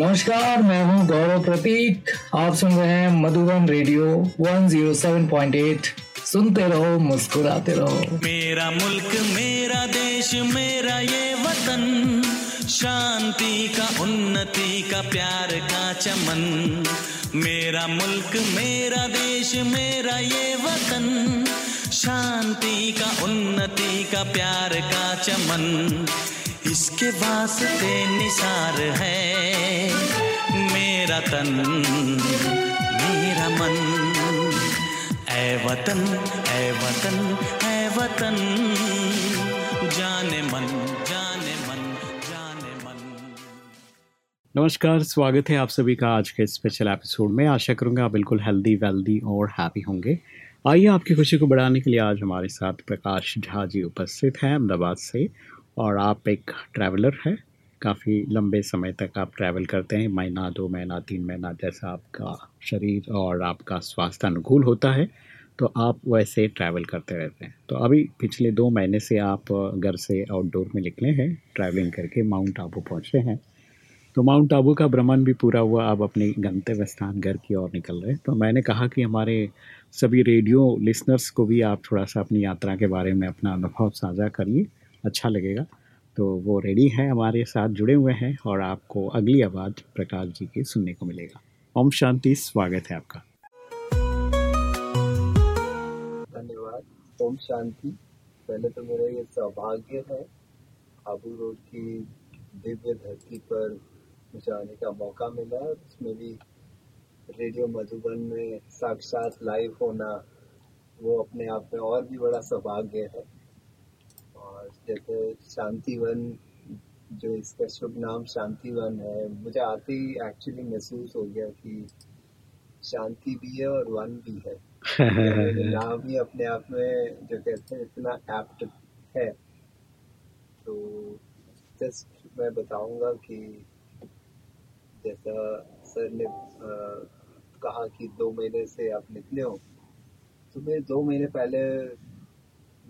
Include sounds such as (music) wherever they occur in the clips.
नमस्कार, मैं हूँ गौरव प्रतीक। आप सुन रहे हैं मधुबन रेडियो 107.8 सुनते रहो, मुस्कुराते रहो। मेरा मुल्क, मेरा देश, मेरा ये वतन। शांति का, उन्नति का, प्यार का चमन। मेरा मुल्क, मेरा देश, मेरा ये वतन। शांति का, उन्नति का, प्यार का चमन। इसके वास्ते निसार है। मेरा तन, मेरा मन, ऐ वतन ऐ वतन ऐ वतन। जाने मन जाने मन जाने मन। नमस्कार, स्वागत है आप सभी का आज के स्पेशल एपिसोड में। आशा करूँगा आप बिल्कुल हेल्दी वेल्दी और हैप्पी होंगे। आइए आपकी खुशी को बढ़ाने के लिए आज हमारे साथ प्रकाश झा जी उपस्थित हैं अहमदाबाद से। और आप एक ट्रैवलर हैं। काफ़ी लंबे समय तक आप ट्रैवल करते हैं। महीना, दो महीना, तीन महीना जैसा आपका शरीर और आपका स्वास्थ्य अनुकूल होता है तो आप वैसे ट्रैवल करते रहते हैं। तो अभी पिछले दो महीने से आप घर से आउटडोर में निकले हैं ट्रैवलिंग करके माउंट आबू पहुँचे हैं। तो माउंट आबू का भ्रमण भी पूरा हुआ आप अपने गंतव्य स्थान घर की ओर निकल रहे हैं। तो मैंने कहा कि हमारे सभी रेडियो लिसनर्स को भी आप थोड़ा सा अपनी यात्रा के बारे में अपना अनुभव साझा करिए। अच्छा लगेगा। तो वो रेडी हैं, हमारे साथ जुड़े हुए हैं और आपको अगली आवाज़ प्रकाश जी की सुनने को मिलेगा। ओम शांति, स्वागत है आपका। धन्यवाद। ओम शांति। पहले तो मेरा ये सौभाग्य है, आबू रोड की दिव्य धरती पर मुझे आने का मौका मिला और उसमें भी रेडियो मधुबन में साक्षात लाइव होना, वो अपने आप में और भी बड़ा सौभाग्य है। और जैसे शांतिवन जो इसका शुभ नाम शांतिवन है मुझे आते ही एक्चुअली महसूस हो गया कि शांति भी है और वन भी है। (laughs) नाम ही अपने आप में जो कहते हैं इतना एप्ट है। तो जस्ट मैं बताऊँगा कि जैसा सर ने आ, कहा कि दो महीने से आप निकले हो तो मैं दो महीने पहले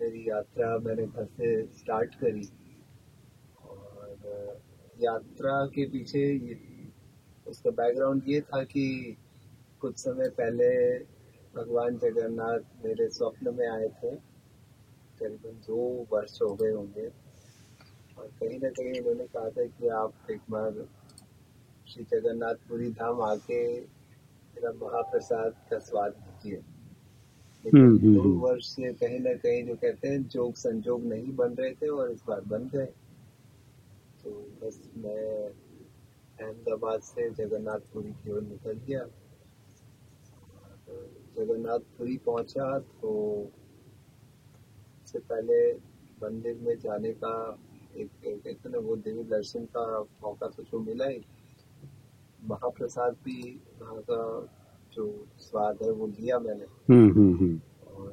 मेरी यात्रा मैंने घर से स्टार्ट करी। और यात्रा के पीछे उसका बैकग्राउंड ये था कि कुछ समय पहले भगवान जगन्नाथ मेरे स्वप्न में आए थे। करीबन दो वर्ष हो गए होंगे। और कहीं ना कहीं उन्होंने कहा था कि आप एक बार श्री जगन्नाथपुरी धाम आके मेरा महाप्रसाद का स्वाद लीजिए। लेकिन हम्म, दो हम्म। वर्ष से कहीं ना कहीं जो कहते हैं जोग संजोग नहीं बन रहे थे और इस बार बन गए। तो बस मैं अहमदाबाद से जगन्नाथपुरी की ओर निकल गया। जगन्नाथपुरी पहुँचा तो उससे पहले मंदिर में जाने का एक कहते हैं ना वो देवी दर्शन का मौका तो मिला ही। महाप्रसाद भी वहाँ का जो स्वाद है वो लिया मैंने। हम्म हम्म हम्म। और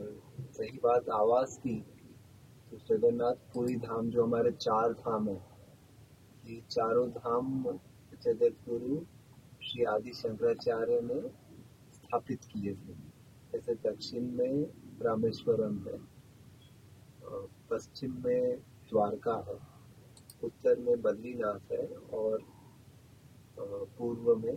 सही बात आवाज़ की तो जगन्नाथ पुरी धाम जो हमारे चार धाम है ये चारों धाम जगत गुरु श्री आदि शंकराचार्य ने स्थापित किए थे। जैसे दक्षिण में रामेश्वरम है पश्चिम में द्वारका है उत्तर में बद्रीनाथ है और पूर्व में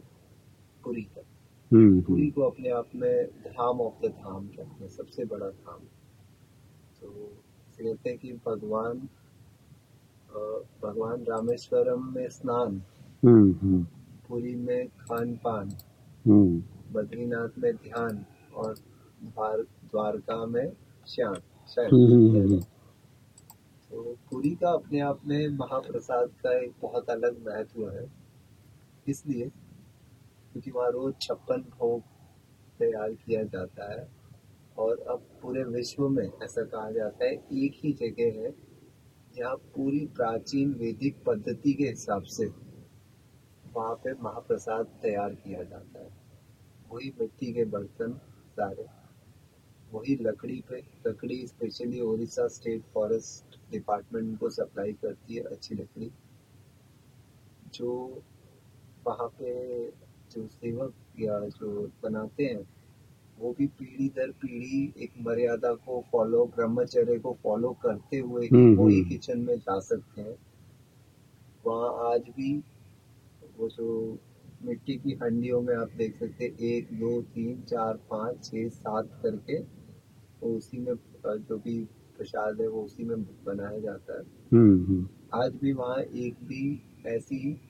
पुरी है। पुरी को अपने आप में धाम ऑफ़ द धाम कहते हैं सबसे बड़ा धाम। तो कहते हैं कि भगवान भगवान रामेश्वरम में स्नान हम्म हम्म। पुरी में खान पान हम्म। बद्रीनाथ में ध्यान और द्वारका में श्याम हम्म, हम्म, हम्म। तो पुरी का अपने आप में महाप्रसाद का एक बहुत अलग महत्व है। इसलिए क्योंकि वहाँ रोज छप्पन भोग तैयार किया जाता है और अब पूरे विश्व में ऐसा कहा जाता है, एक ही जगह है जहाँ पूरी प्राचीन वैदिक पद्धति के हिसाब से वहाँ पे महाप्रसाद तैयार किया जाता है। वही मिट्टी के बर्तन सारे, वही लकड़ी पे, लकड़ी specially Odisha state forest department को सप्लाई करती है अच्छी लकड़ी, जो वहाँ पे जो सेवक या जो बनाते हैं वो भी पीढ़ी दर पीढ़ी एक मर्यादा को फॉलो ब्रह्मचर्य को फॉलो करते हुए ही वही हम्म। किचन में जा सकते हैं। वहाँ आज भी वो जो मिट्टी की हंडियों में आप देख सकते हैं एक दो तीन चार पाँच छः सात करके तो उसी में जो भी प्रसाद है वो उसी में बनाया जाता है। हम्म हम्म। आज भी वहाँ एक भी ऐसी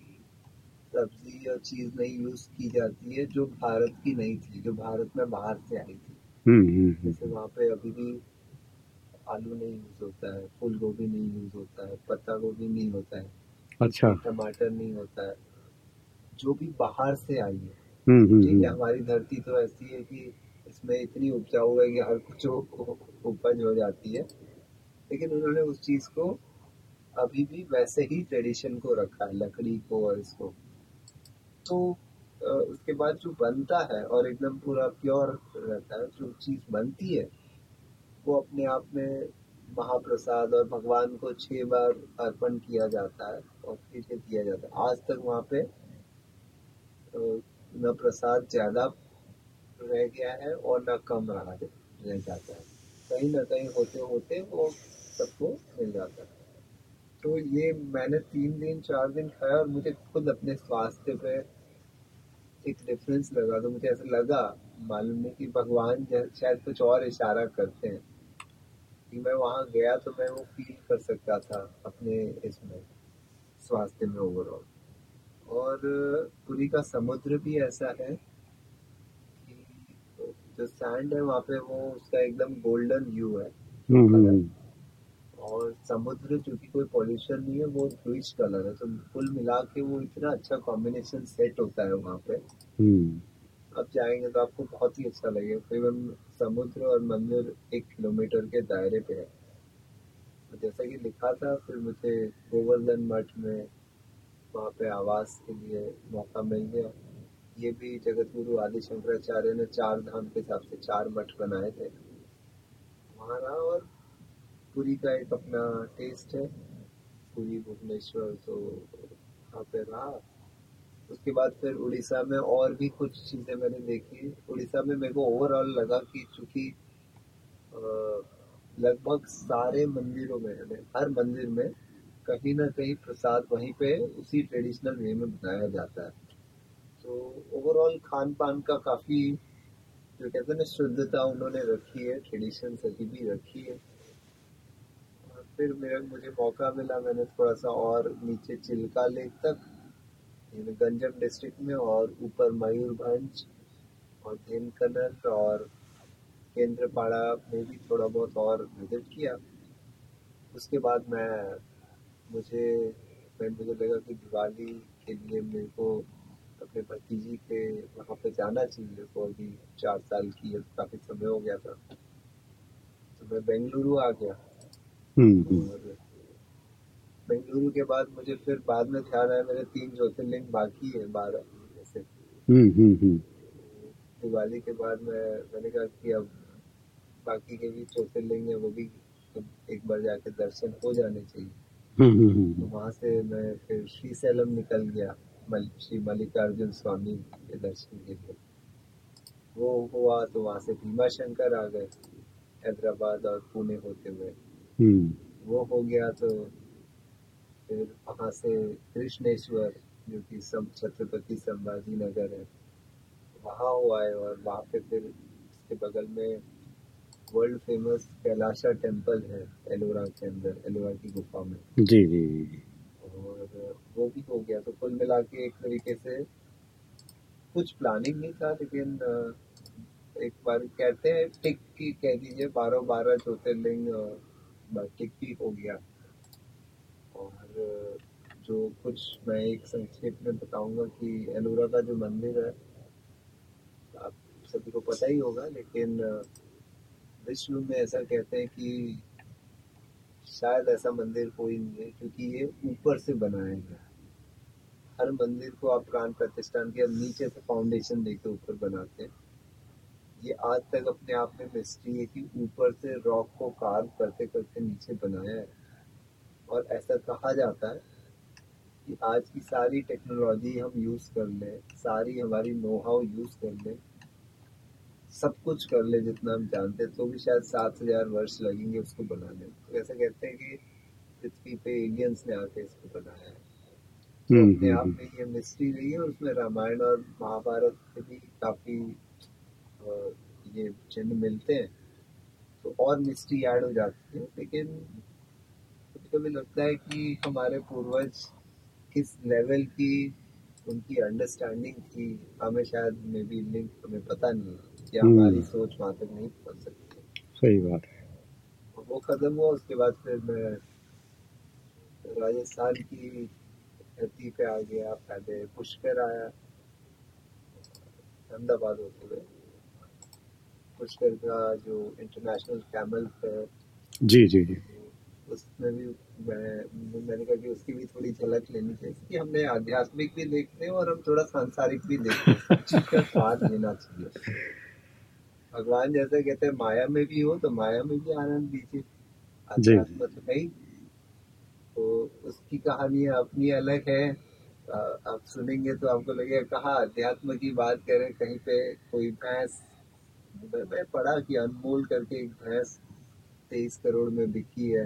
सब्ज़ी या चीज़ नहीं यूज़ की जाती है जो भारत की नहीं थी जो भारत में बाहर से आई थी। हम्म हम्म, हम्म। जैसे वहाँ पे अभी भी आलू नहीं यूज़ होता है फूल गोभी नहीं यूज़ होता है पत्ता गोभी नहीं होता है अच्छा। टमाटर नहीं होता है जो भी बाहर से आई है। ठीक है हमारी धरती तो ऐसी है कि इसमें इतनी उपजाऊ है कि हर कुछ उपज हो जाती है। लेकिन उन्होंने उस चीज़ को अभी भी वैसे ही ट्रेडिशन को रखा है लकड़ी को और इसको। तो उसके बाद जो बनता है और एकदम पूरा प्योर रहता है, जो चीज़ बनती है, वो अपने आप में महाप्रसाद और भगवान को छह बार अर्पण किया जाता है और फिर ये दिया जाता है। आज तक वहाँ पे न प्रसाद ज़्यादा रह गया है और न कम रहा रह जाता है। कहीं ना कहीं होते होते वो सबको मिल जाता है। तो ये मैंने तीन दिन, चार दिन खाया और मुझे खुद अपने स्वास्थ्य पे एक डिफरेंस लगा तो मुझे ऐसा लगा मालूम नहीं कि भगवान शायद कुछ और इशारा करते हैं। कि मैं वहाँ गया तो मैं वो फील कर सकता था अपने इसमें स्वास्थ्य में ओवरऑल और पुरी का समुद्र भी ऐसा है कि जो सैंड है वहाँ पे वो उसका एकदम गोल्डन व्यू है। हम्म हम्म, हम्म और समुद्र चूँकि कोई पॉल्यूशन नहीं है वो ब्लूइश कलर है तो कुल मिला के वो इतना अच्छा कॉम्बिनेशन सेट होता है वहाँ पे। हम्म। आप जाएँगे तो आपको बहुत ही अच्छा लगेगा। करीबन समुद्र और मंदिर एक किलोमीटर के दायरे पे है। जैसा कि लिखा था फिर मुझे गोवर्धन मठ में वहाँ पे आवास के लिए मौका मिल गया। ये भी जगत गुरु आदि शंकराचार्य ने चार धाम के हिसाब से चार मठ बनाए थे। वहाँ रहा और पुरी का एक अपना टेस्ट है। पूरी भुवनेश्वर तो वहाँ पे रहा। उसके बाद फिर उड़ीसा में और भी कुछ चीज़ें मैंने देखी। उड़ीसा में मेरे को ओवरऑल लगा कि चूँकि लगभग सारे मंदिरों में हर मंदिर में कहीं ना कहीं प्रसाद वहीं पे उसी ट्रेडिशनल वे में बनाया जाता है। तो ओवरऑल खान पान का काफ़ी, जो कहते हैं ना, शुद्धता उन्होंने रखी है ट्रेडिशन अभी भी रखी है। फिर मेरा मुझे मौका मिला मैंने थोड़ा सा और नीचे चिल्का लेक तक गंजम डिस्ट्रिक्ट में और ऊपर मयूरभंज और धेनकनर और केंद्रपाड़ा में भी थोड़ा बहुत और विज़िट किया। उसके बाद मैं, मुझे मैं, मुझे लगा कि दिवाली के लिए मेरे को अपने भतीजी के वहाँ पे जाना चाहिए, वो अभी चार साल की काफ़ी समय हो गया था। तो मैं बेंगलुरु आ गया। हम्म हम्म, और बेंगलुरु के बाद मुझे फिर बाद में ख्याल आया मेरे तीन ज्योतिर्लिंग बाकी है बारह में से हम्म हम्म हम्म। दिवाली के बाद मैं मैंने कहा कि अब बाकी के भी ज्योतिर्लिंग है वो भी एक बार जाके दर्शन हो जाने चाहिए। हम्म हम्म, तो हम्म। वहाँ से मैं फिर श्री सैलम निकल गया मल, श्री मल्लिकार्जुन स्वामी के दर्शन के लिए। वो हुआ तो वहाँ से भीमा शंकर आ गए हैदराबाद और पुणे होते हुए। वो हो गया तो फिर वहाँ से कृष्णेश्वर जो कि सम छत्रपति संभाजी नगर है वहाँ हुआ है और वहाँ पे फिर उसके बगल में वर्ल्ड फ़ेमस कैलाशा टेंपल है एलोरा के अंदर एलोरा की गुफा में जी जी जी जी। और वो भी हो गया तो कुल मिला के एक तरीके से कुछ प्लानिंग नहीं था लेकिन एक बार कहते हैं टिक की कह दीजिए बारह बारह ज्योतिर्लिंग अ, टिक भी हो गया। और जो कुछ मैं एक संक्षेप में बताऊँगा कि एलोरा का जो मंदिर है आप सभी को पता ही होगा लेकिन विश्व में ऐसा कहते हैं कि शायद ऐसा मंदिर कोई नहीं है क्योंकि ये ऊपर से बनाया गया हर मंदिर को आप प्राण प्रतिष्ठान के नीचे से फाउंडेशन देके ऊपर बनाते हैं। ये आज तक अपने आप में मिस्ट्री है कि ऊपर से रॉक को कार्व करते करते नीचे बनाया है। और ऐसा कहा जाता है कि आज की सारी टेक्नोलॉजी हम यूज़ कर लें सारी हमारी नो हाउ यूज़ कर लें सब कुछ कर ले जितना हम जानते हैं तो भी शायद सात हज़ार वर्ष लगेंगे उसको बनाने में। तो ऐसा कहते हैं कि पृथ्वी पे एलियंस ने आके इसको बनाया है। हम्म, अपने आप हम्म, में ये मिस्ट्री रही है और उसमें रामायण और महाभारत के भी काफ़ी ये चिन्ह मिलते हैं तो और मिस्ट्री ऐड हो जाती है लेकिन कभी कभी लगता है कि हमारे पूर्वज किस लेवल की उनकी अंडरस्टैंडिंग थी हमें शायद मे बी लिंक हमें पता नहीं या हम्म। हमारी सोच वहाँ तक नहीं पहुँच सकती सही बात है। वो खत्म हुआ उसके बाद फिर मैं राजस्थान की धरती पे आ गया पहले पुष्कर आया अहमदाबाद होते हुए। पुष्कर का जो इंटरनेशनल कैमल फेयर जी जी जी। उसमें भी मैं मैंने कहा कि उसकी भी थोड़ी झलक लेनी चाहिए कि हमने आध्यात्मिक भी देखते हैं और हम थोड़ा सांसारिक भी देखते हैं चीज़ का स्वाद लेना चाहिए। भगवान जैसे कहते हैं माया में भी हो तो माया में भी आनंद दीजिए अध्यात्म तो है ही तो उसकी कहानियाँ अपनी अलग है। आप सुनेंगे तो आपको लगेगा कहा अध्यात्म की बात करें कहीं पे कोई भैंस मैं पढ़ा कि अनमोल करके एक भैंस तेईस करोड़ में बिकी है।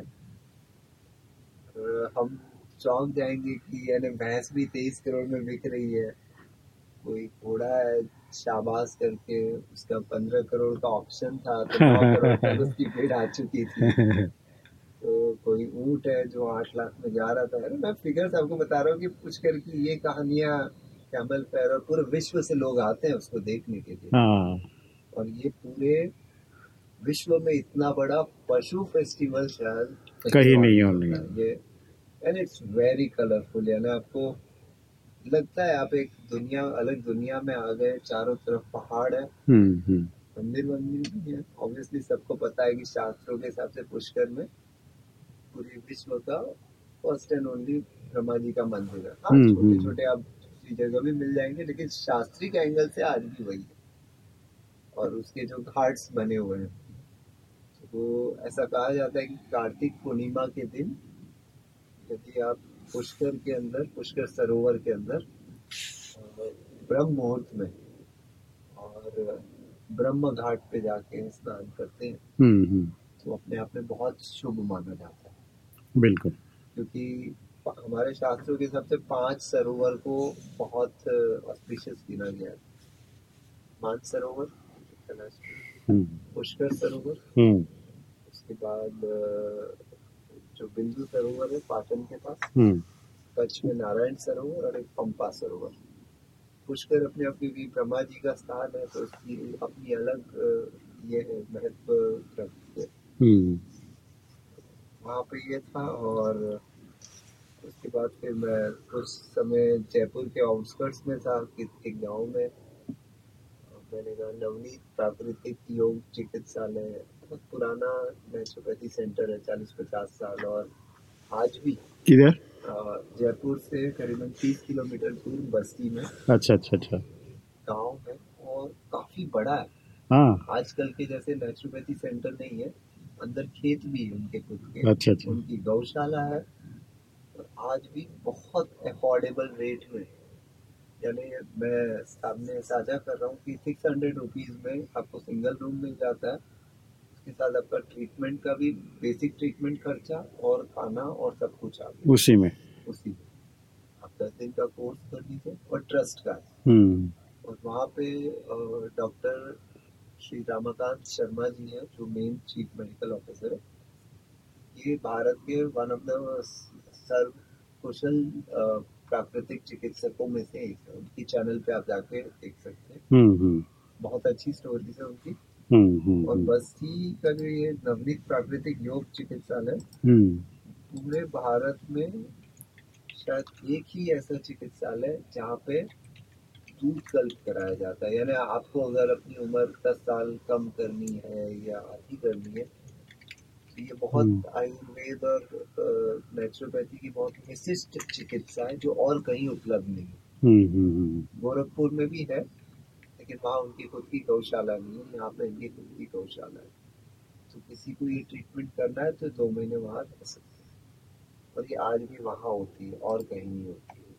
हम चौंक जाएँगे कि यानी भैंस भी तेईस करोड़ में बिक रही है। कोई घोड़ा है शाबाश करके उसका पंद्रह करोड़ का ऑप्शन था तो नौ (laughs) करोड़ तक उसकी बिड आ चुकी थी। तो कोई ऊँट है जो आठ लाख में जा रहा था। अरे मैं फिगर्स आपको बता रहा हूँ कि पूछ करके ये कहानियाँ कैमल पैर और पूरे विश्व से लोग आते हैं उसको देखने के लिए। हाँ। और ये पूरे विश्व में इतना बड़ा पशु फेस्टिवल शायद कहीं नहीं होने। ये एंड इट्स वेरी कलरफुल यानी आपको लगता है आप एक दुनिया अलग दुनिया में आ गए चारों तरफ़ पहाड़ है। हम्म हम्म। मंदिर मंदिर भी है। ऑब्वियसली सबको पता है कि शास्त्रों के हिसाब से पुष्कर में पूरे विश्व का first and only Brahma ji का मंदिर है। हाँ हम्म, छोटे। छोटे आप दूसरी जगह भी मिल जाएँगे लेकिन शास्त्रिक एंगल से आज भी वही है। और उसके जो घाट्स बने हुए हैं। तो ऐसा कहा जाता है कि कार्तिक पूर्णिमा के दिन यदि आप पुष्कर के अंदर पुष्कर सरोवर के अंदर ब्रह्म मुहूर्त में और ब्रह्म घाट पे जाके स्नान करते हैं हम्म हम्म। तो अपने आप में बहुत शुभ माना जाता है। बिल्कुल। क्योंकि हमारे शास्त्रों के हिसाब से पाँच सरोवर को बहुत ऑस्पिशियस गिना गया है। मान सरोवर हम्म। पुष्कर सरोवर। हम्म। उसके बाद जो बिंदु सरोवर है पाटन के पास। हम्म। कच्छ में नारायण सरोवर और एक पंपा सरोवर। पुष्कर अपने आप में भी ब्रह्मा जी का स्थान है तो उसकी अपनी अलग ये है महत्व रखती है। वहाँ पे ये था और उसके बाद फिर मैं उस समय जयपुर के आउटस्कर्ट्स में था एक गाँव में कहा नवनीत प्राकृतिक योग चिकित्सालय बहुत पुराना नेचुरोपैथी सेंटर है चालीस पचास साल और आज भी। किधर? जयपुर से करीबन तीस किलोमीटर दूर बस्ती में। अच्छा अच्छा अच्छा। गाँव है और काफ़ी बड़ा है। हाँ। आजकल के जैसे नेचुरोपैथी सेंटर नहीं है अंदर खेत भी है उनके खुद के। अच्छा अच्छा। उनकी गौशाला है। और आज भी बहुत अफोर्डेबल रेट में। यानी मैं सामने साझा कर रहा हूँ कि सिक्स हंड्रेड रुपीज़ में आपको सिंगल रूम मिल जाता है। उसके साथ आपका ट्रीटमेंट का भी बेसिक ट्रीटमेंट खर्चा और खाना और सब कुछ आ गया। उसी में। उसी में। आप दस दिन का कोर्स कर लीजिए और ट्रस्ट का है। हम्म। और वहाँ पे डॉक्टर श्री रामाकांत शर्मा जी हैं जो मेन चीफ मेडिकल ऑफिसर है। ये भारत के वन ऑफ़ द सर्व कुशल प्राकृतिक चिकित्सकों में से एक है। उनकी चैनल पे आप जाके देख सकते हैं। हम्म हम्म। बहुत अच्छी स्टोरीज है उनकी। हम्म हम्म और बस्ती का जो ये नवनीत प्राकृतिक योग चिकित्सालय हम्म। पूरे भारत में शायद एक ही ऐसा चिकित्सालय जहाँ पे दूध कल्प कराया जाता है। यानी आपको अगर अपनी उम्र दस साल कम करनी है या आधी करनी है ये बहुत हम्म। आयुर्वेद और नेचुरोपैथी की बहुत विशिष्ट चिकित्सा है जो और कहीं उपलब्ध नहीं है। हम्म हम्म गोरखपुर में भी है लेकिन वहाँ उनकी खुद की गौशाला नहीं है यहाँ पे इनकी खुद की गौशाला है। तो किसी को ये ट्रीटमेंट करना है तो दो महीने वहाँ रह सकते हैं। और ये आज भी वहाँ होती है और कहीं नहीं होती है।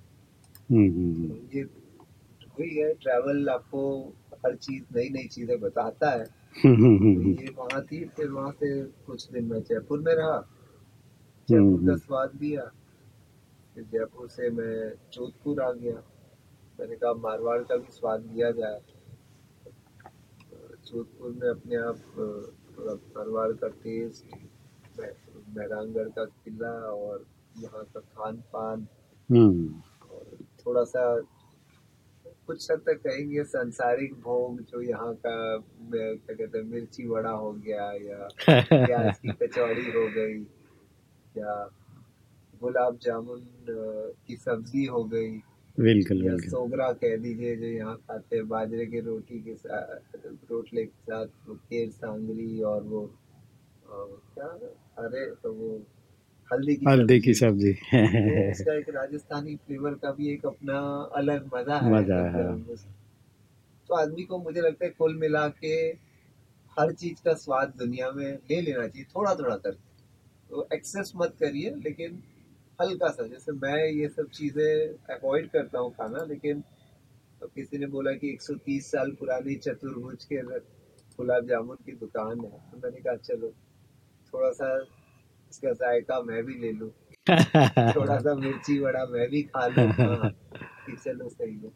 तो ये वही है ट्रैवल आपको हर चीज़ नई नई चीज़ें बताता है तो वहाँ थी फिर वहाँ से कुछ दिन मैं जयपुर में रहा। जयपुर का। स्वाद लिया फिर जयपुर से मैं जोधपुर आ गया। मैंने कहा मारवाड़ का भी स्वाद लिया जाए। जोधपुर में अपने आप थोड़ा मारवाड़ का टेस्ट का किला और यहाँ का खान पान हम्म। और थोड़ा सा कुछ हद तक कहेंगे सांसारिक भोग जो यहाँ का क्या कहते हैं मिर्ची वड़ा हो गया या (laughs) प्याज की कचौड़ी हो गई या गुलाब जामुन की सब्ज़ी हो गई। बिल्कुल या बिल्कुल। सोगरा कह दीजिए जो यहाँ खाते हैं बाजरे के रोटी के साथ रोटले के साथ केर सांगरी और वो क्या? अरे तो वो हल्दी की हल्दी की सब्ज़ी। तो उसका एक राजस्थानी फ्लेवर का भी एक अपना अलग मज़ा है। मज़ा है। तो आदमी को मुझे लगता है कुल मिला के हर चीज़ का स्वाद दुनिया में ले लेना चाहिए थोड़ा थोड़ा करके। तो एक्सेस मत करिए लेकिन हल्का सा जैसे मैं ये सब चीज़ें अवॉइड करता हूँ खाना लेकिन तो किसी ने बोला कि 130 साल पुरानी चतुर्भुज के गुलाब जामुन की दुकान है तो मैंने कहा चलो थोड़ा सा इसका जायका मैं भी ले लूँ। (laughs) थोड़ा सा मिर्ची वड़ा मैं भी खा लूँ। (laughs) हाँ, कि चलो सही है।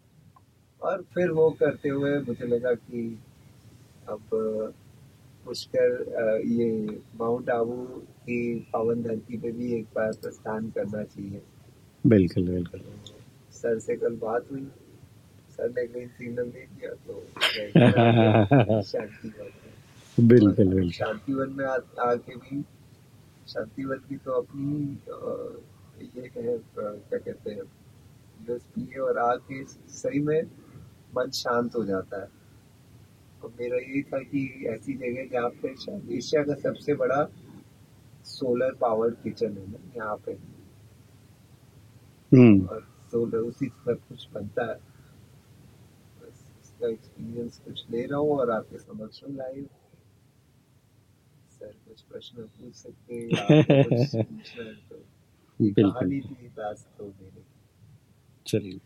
और फिर वो करते हुए मुझे लगा कि अब पुष्कर ये माउंट आबू की पावन धरती पे भी एक बार प्रस्थान करना चाहिए। बिल्कुल बिल्कुल। सर से कल बात हुई। सर ने ग्रीन सिग्नल दे दिया तो (laughs) शांति बिल्कुल बिल्कुल। शांतिवन में आके भी शांतिवन की तो अपनी ये है अ, क्या कहते हैं यूएसपी है और आके सही में मन शांत हो जाता है। और मेरा यही था कि ऐसी जगह जहाँ पे शायद एशिया का सबसे बड़ा सोलर पावर किचन है ना यहाँ पे। हम्म। और सोलर उसी सब कुछ बनता है। इसका एक्सपीरियंस कुछ ले रहा हूँ और आपके समक्ष में लाइव कुछ प्रश्न (laughs) पूछ सकते हैं तो बिल्कुल। तो चलिए।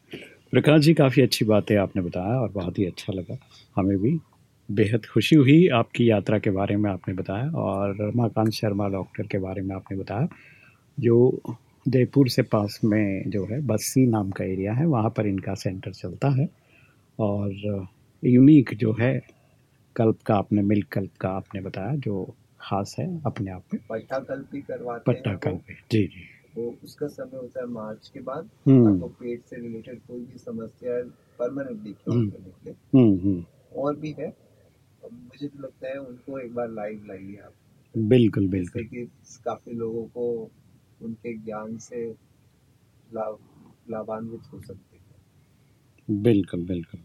प्रकाश जी काफ़ी अच्छी बातें आपने बताया और बहुत ही अच्छा लगा। हमें भी बेहद खुशी हुई आपकी यात्रा के बारे में आपने बताया और रमाकांत शर्मा डॉक्टर के बारे में आपने बताया। जो जयपुर से पास में जो है बस्सी नाम का एरिया है वहाँ पर इनका सेंटर चलता है और यूनिक जो है कल्प का आपने मिल्क कल्प का आपने बताया जो खास है अपने आप में। पट्टा कल भी करवाते पट्टा हैं जी जी। वो उसका समय होता है मार्च के बाद। हम्म। आपको पेट से रिलेटेड कोई भी समस्या परमानेंटली क्योर हम्म। हम्म और भी है। मुझे तो लगता है उनको एक बार लाइव लाइए आप। बिल्कुल बिल्कुल। कि काफ़ी लोगों को उनके ज्ञान से लाभ लाभान्वित हो सकते हैं। बिल्कुल बिल्कुल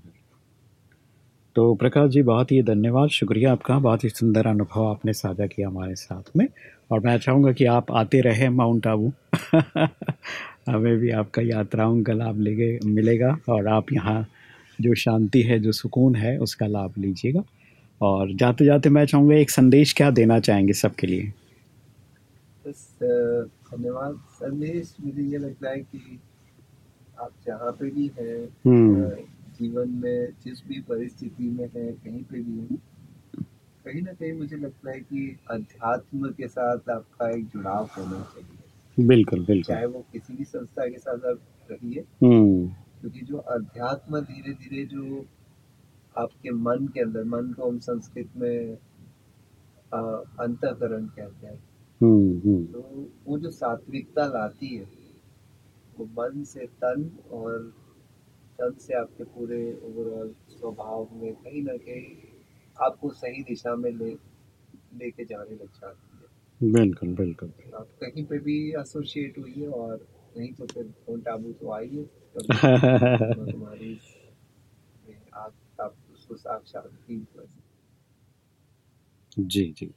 तो प्रकाश जी बहुत ही धन्यवाद। शुक्रिया आपका। बहुत ही सुंदर अनुभव आपने साझा किया हमारे साथ में। और मैं चाहूँगा कि आप आते रहे माउंट आबू। (laughs) हमें भी आपका यात्राओं का लाभ लेगे मिलेगा और आप यहाँ जो शांति है जो सुकून है उसका लाभ लीजिएगा। और जाते जाते मैं चाहूँगा एक संदेश क्या देना चाहेंगे सबके लिए? बस धन्यवाद। संदेश मुझे ये लगता है कि आप जहाँ पे भी हैं हम्म। जीवन में जिस भी परिस्थिति में है कहीं पे भी है कहीं ना कहीं मुझे लगता है कि अध्यात्म के साथ आपका एक जुड़ाव होना चाहिए। बिल्कुल बिल्कुल। चाहे वो किसी भी संस्था के साथ आप रहिए हम्म। क्योंकि जो अध्यात्म धीरे धीरे जो आपके मन के अंदर मन को हम संस्कृत में अंतकरण कहते हैं। हम्म हम्म। तो वो जो सात्विकता लाती है वो मन से तन और तन से आपके पूरे ओवरऑल स्वभाव में कहीं ना कहीं आपको सही दिशा में ले लेके जाने लग जाती है। बिल्कुल बिल्कुल। आप कहीं पे भी एसोसिएट हुई है और नहीं तो फिर फ़ोन टाबू तो आइए कभी (laughs) तुम्हारी आप आप उसको साक्षात जी जी।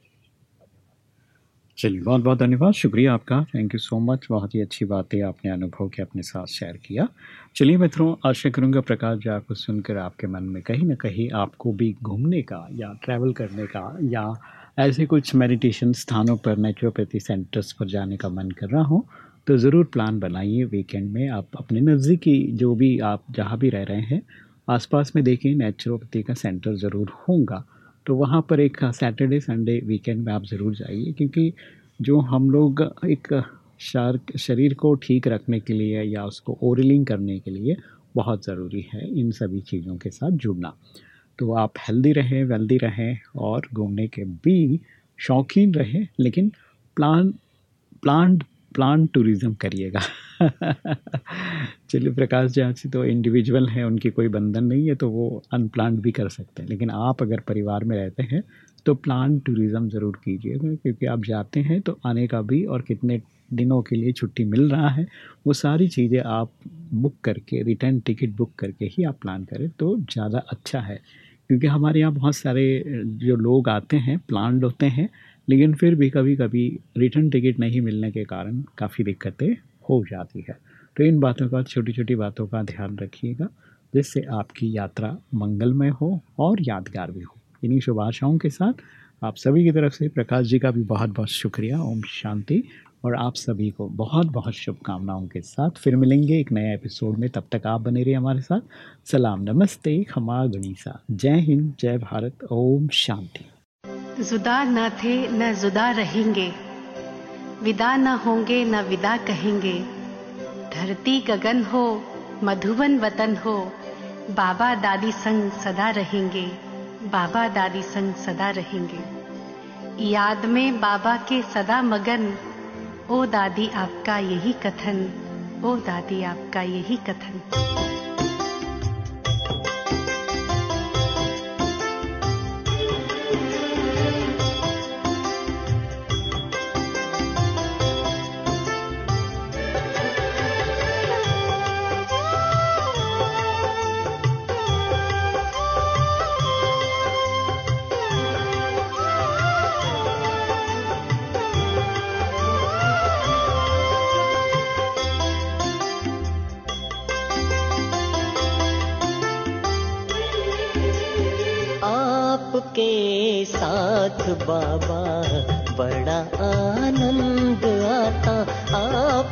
चलिए बहुत बहुत धन्यवाद। शुक्रिया आपका। थैंक यू सो मच बहुत ही अच्छी बातें आपने अनुभव के अपने साथ शेयर किया। चलिए मित्रों, आशा करूँगा प्रकाश जी आपको सुनकर आपके मन में कहीं ना कहीं आपको भी घूमने का या ट्रैवल करने का या ऐसे कुछ मेडिटेशन स्थानों पर नेचुरोपैथी सेंटर्स पर जाने का मन कर रहा हो तो ज़रूर प्लान बनाइए वीकेंड में। आप अपने नज़दीकी जो भी आप जहाँ भी रह रहे हैं, आसपास में देखिए नेचुरोपैथी का सेंटर ज़रूर होगा। तो वहाँ पर एक सैटरडे संडे वीकेंड में आप ज़रूर जाइए, क्योंकि जो हम लोग एक शर शरीर को ठीक रखने के लिए या उसको ओरलिंग करने के लिए बहुत ज़रूरी है इन सभी चीज़ों के साथ जुड़ना। तो आप हेल्दी रहें, वेल्दी रहें और घूमने के भी शौकीन रहें, लेकिन प्लान प्लांट प्लांट टूरिज़्म करिएगा। चलिए प्रकाश जी तो इंडिविजुअल हैं, उनकी कोई बंधन नहीं है तो वो अनप्लांट भी कर सकते हैं। लेकिन आप अगर परिवार में रहते हैं तो प्लांट टूरिज़्म ज़रूर कीजिएगा, क्योंकि आप जाते हैं तो आने का भी और कितने दिनों के लिए छुट्टी मिल रहा है, वो सारी चीज़ें आप बुक करके रिटर्न टिकट बुक करके ही आप प्लान करें तो ज़्यादा अच्छा है। क्योंकि हमारे यहाँ बहुत सारे जो लोग आते हैं प्लान होते हैं लेकिन फिर भी कभी कभी रिटर्न टिकट नहीं मिलने के कारण काफ़ी दिक्कतें हो जाती है। तो इन बातों का छोटी छोटी बातों का ध्यान रखिएगा, जिससे आपकी यात्रा मंगलमय हो और यादगार भी हो। इन्हीं शुभ आशाओं के साथ आप सभी की तरफ़ से प्रकाश जी का भी बहुत बहुत शुक्रिया। ओम शांति। और आप सभी को बहुत बहुत शुभकामनाओं के साथ फिर मिलेंगे एक नए एपिसोड में। तब तक आप बने रहिए हमारे साथ। सलाम, नमस्ते, खमा, गणिसा। जय हिंद, जय भारत। ओम शांति। जुदा न थे, न जुदा रहेंगे। विदा न होंगे, न विदा कहेंगे। धरती गगन हो, मधुबन वतन हो, बाबा दादी संग सदा रहेंगे, बाबा दादी संग सदा रहेंगे। याद में बाबा के सदा मगन, ओ दादी आपका यही कथन, ओ दादी आपका यही कथन।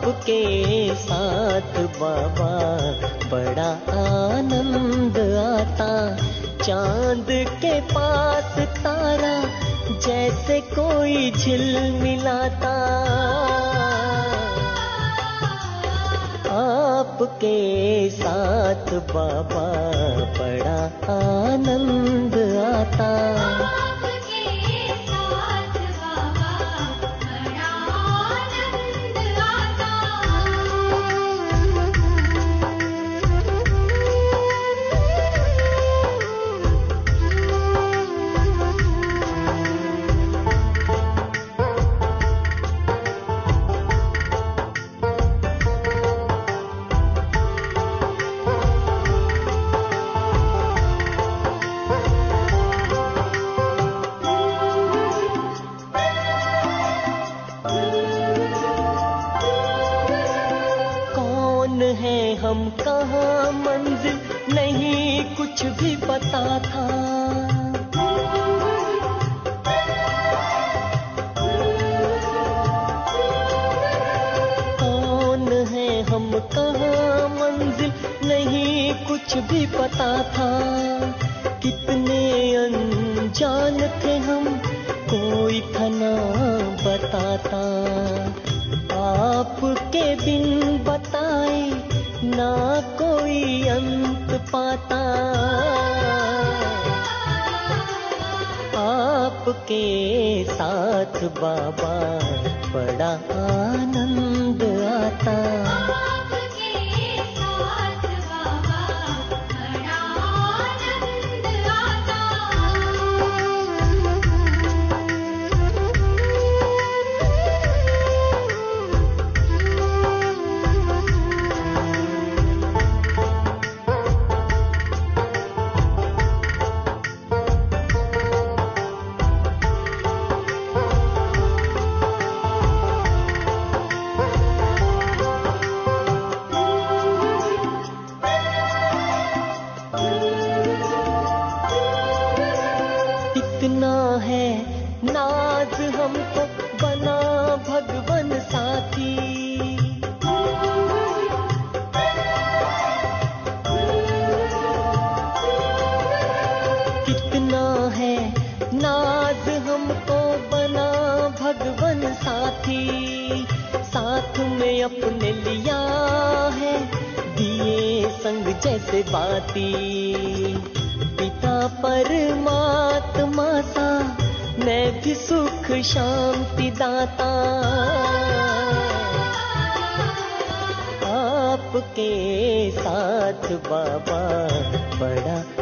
आपके साथ बाबा बड़ा आनंद आता। चाँद के पास तारा जैसे कोई झिल मिलाता। आपके साथ बाबा बड़ा आनंद आता। Papa. कितना है? नाज हमको बना भगवन साथी। साथ में अपने लिया है, दिए संग जैसे बाती। पिता परमात्मा सा, मैं भी सुख शांति दाता। आपके साथ बाबा बड़ा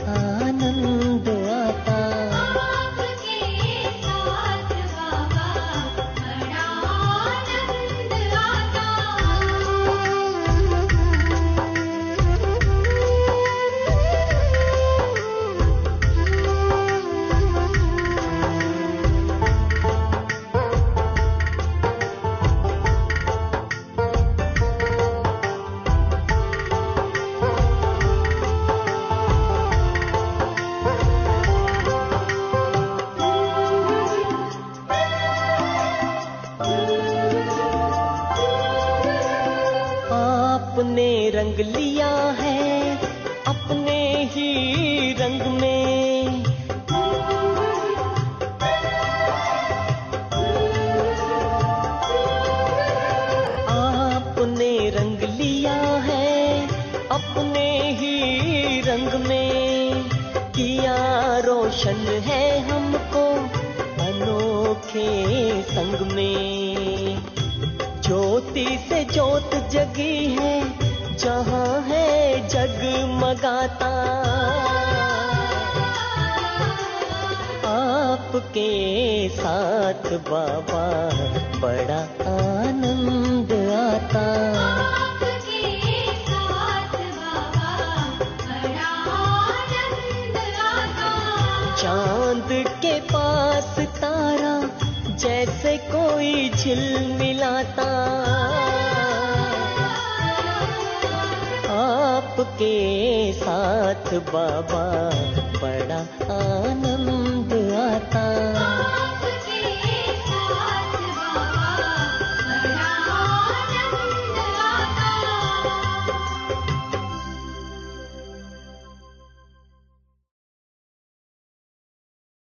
जहाँ है जगमगाता आपके साथ बाबा बड़ा आनंद आता। चाँद के पास तारा जैसे कोई झिलमिलाता आपके साथ बाबा बड़ा आनंद